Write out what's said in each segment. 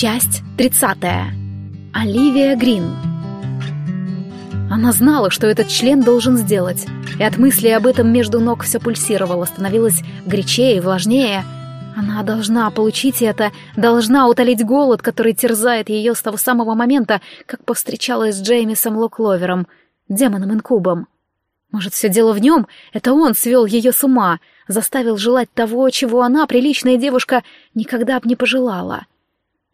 Часть 30. Оливия Грин. Она знала, что этот член должен сделать, и от мысли об этом между ног все пульсировало, становилось горячее и влажнее. Она должна получить это, должна утолить голод, который терзает ее с того самого момента, как повстречалась с Джеймисом Локловером, демоном-инкубом. Может, все дело в нем? Это он свел ее с ума, заставил желать того, чего она, приличная девушка, никогда бы не пожелала.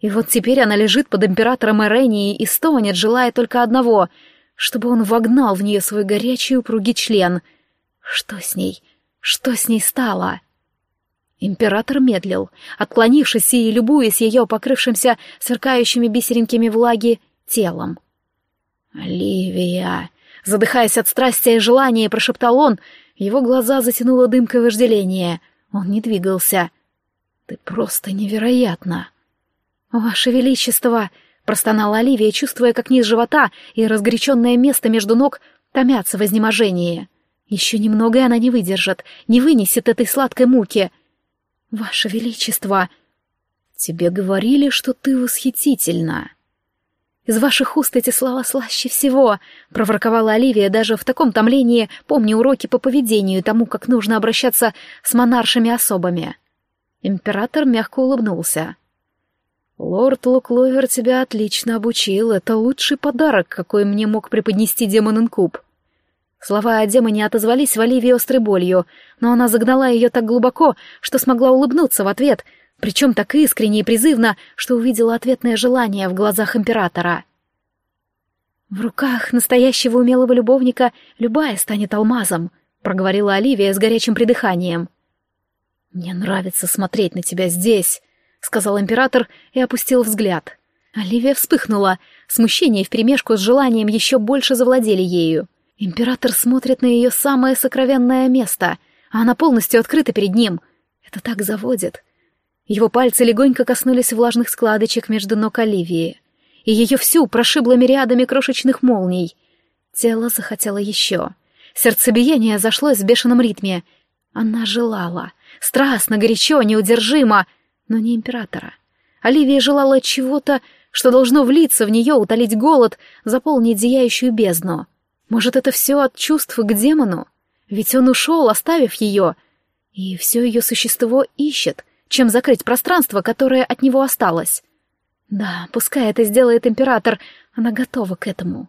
И вот теперь она лежит под императором Эрении и стонет, желая только одного — чтобы он вогнал в нее свой горячий упругий член. Что с ней? Что с ней стало? Император медлил, отклонившись и любуясь ее покрывшимся сверкающими бисеринками влаги телом. «Оливия!» Задыхаясь от страсти и желания, прошептал он. Его глаза затянуло дымкой вожделения. Он не двигался. «Ты просто невероятна!» «Ваше Величество!» — простонала Оливия, чувствуя, как низ живота и разгоряченное место между ног томятся в изнеможении. Еще немного, и она не выдержит, не вынесет этой сладкой муки. «Ваше Величество!» «Тебе говорили, что ты восхитительна!» «Из ваших уст эти слова слаще всего!» — проворковала Оливия даже в таком томлении, помня уроки по поведению тому, как нужно обращаться с монаршими особами. Император мягко улыбнулся. «Лорд Лукловер тебя отлично обучил. Это лучший подарок, какой мне мог преподнести демон Инкуб». Слова о демоне отозвались в Оливии острой болью, но она загнала ее так глубоко, что смогла улыбнуться в ответ, причем так искренне и призывно, что увидела ответное желание в глазах императора. «В руках настоящего умелого любовника любая станет алмазом», — проговорила Оливия с горячим придыханием. «Мне нравится смотреть на тебя здесь», сказал император и опустил взгляд. Оливия вспыхнула. Смущение вперемешку с желанием еще больше завладели ею. Император смотрит на ее самое сокровенное место, а она полностью открыта перед ним. Это так заводит. Его пальцы легонько коснулись влажных складочек между ног Оливии, и ее всю прошибло мириадами крошечных молний. Тело захотело еще. Сердцебиение зашлось в бешеном ритме. Она желала. Страстно, горячо, неудержимо — но не императора. Оливия желала чего-то, что должно влиться в нее, утолить голод, заполнить зияющую бездну. Может, это все от чувств к демону? Ведь он ушел, оставив ее, и все ее существо ищет, чем закрыть пространство, которое от него осталось. Да, пускай это сделает император, она готова к этому.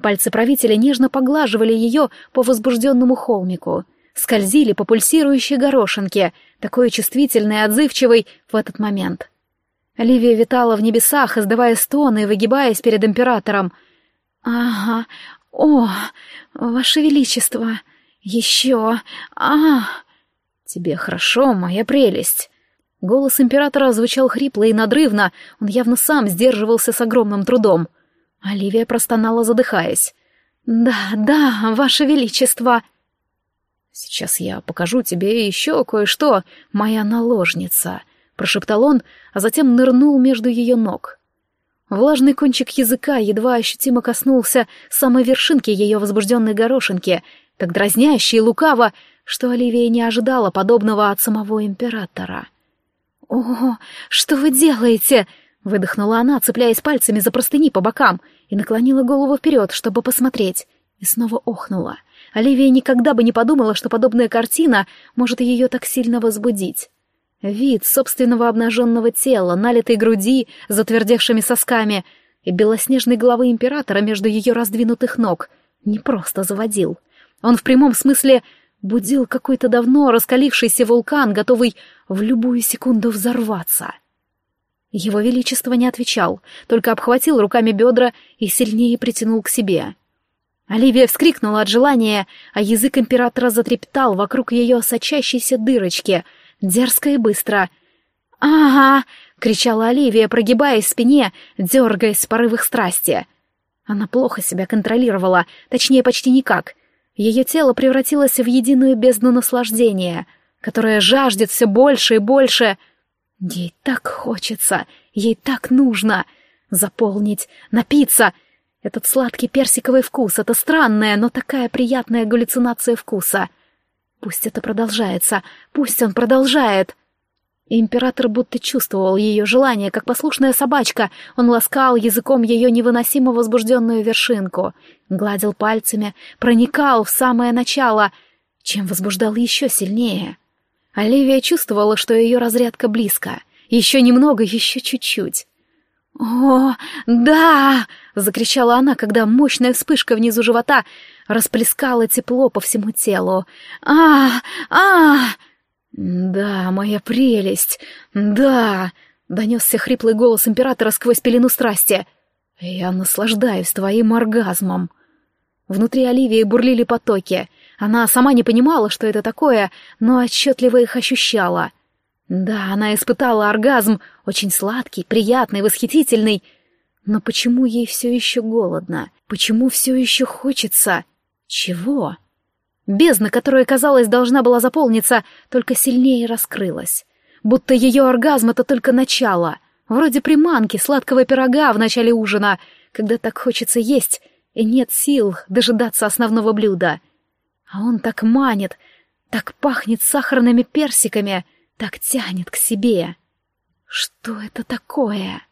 Пальцы правителя нежно поглаживали ее по возбужденному холмику, скользили по пульсирующей горошинке, такой чувствительной и отзывчивой в этот момент. Оливия витала в небесах, издавая стоны и выгибаясь перед императором. «Ага, о, ваше величество, еще, а, «Тебе хорошо, моя прелесть!» Голос императора звучал хрипло и надрывно, он явно сам сдерживался с огромным трудом. Оливия простонала, задыхаясь. «Да, да, ваше величество!» «Сейчас я покажу тебе еще кое-что, моя наложница», — прошептал он, а затем нырнул между ее ног. Влажный кончик языка едва ощутимо коснулся самой вершинки ее возбужденной горошинки, так дразняще и лукаво, что Оливия не ожидала подобного от самого императора. «О, что вы делаете?» — выдохнула она, цепляясь пальцами за простыни по бокам, и наклонила голову вперед, чтобы посмотреть, и снова охнула — Оливия никогда бы не подумала, что подобная картина может ее так сильно возбудить. Вид собственного обнаженного тела, налитой груди, затвердевшими сосками и белоснежной головы императора между ее раздвинутых ног не просто заводил. Он в прямом смысле будил какой-то давно раскалившийся вулкан, готовый в любую секунду взорваться. Его Величество не отвечал, только обхватил руками бедра и сильнее притянул к себе. Оливия вскрикнула от желания, а язык императора затрепетал вокруг ее сочащейся дырочки, дерзко и быстро. «Ага!» — кричала Оливия, прогибаясь в спине, дергаясь с порывах страсти. Она плохо себя контролировала, точнее, почти никак. Ее тело превратилось в единую бездну наслаждения, которое жаждет все больше и больше. Ей так хочется, ей так нужно заполнить, напиться — этот сладкий персиковый вкус, это странная, но такая приятная галлюцинация вкуса. Пусть это продолжается, пусть он продолжает. Император будто чувствовал ее желание, как послушная собачка. Он ласкал языком ее невыносимо возбужденную вершинку, гладил пальцами, проникал в самое начало, чем возбуждал еще сильнее. Оливия чувствовала, что ее разрядка близко. Еще немного, еще чуть-чуть. «О, да!» — закричала она, когда мощная вспышка внизу живота расплескала тепло по всему телу. а а «Да, моя прелесть! Да!» — донесся хриплый голос императора сквозь пелену страсти. «Я наслаждаюсь твоим оргазмом!» Внутри Оливии бурлили потоки. Она сама не понимала, что это такое, но отчетливо их ощущала. Да, она испытала оргазм, очень сладкий, приятный, восхитительный. Но почему ей все еще голодно? Почему все еще хочется? Чего? Бездна, которая, казалось, должна была заполниться, только сильнее раскрылась. Будто ее оргазм — это только начало. Вроде приманки, сладкого пирога в начале ужина, когда так хочется есть, и нет сил дожидаться основного блюда. А он так манит, так пахнет сахарными персиками, так тянет к себе. Что это такое?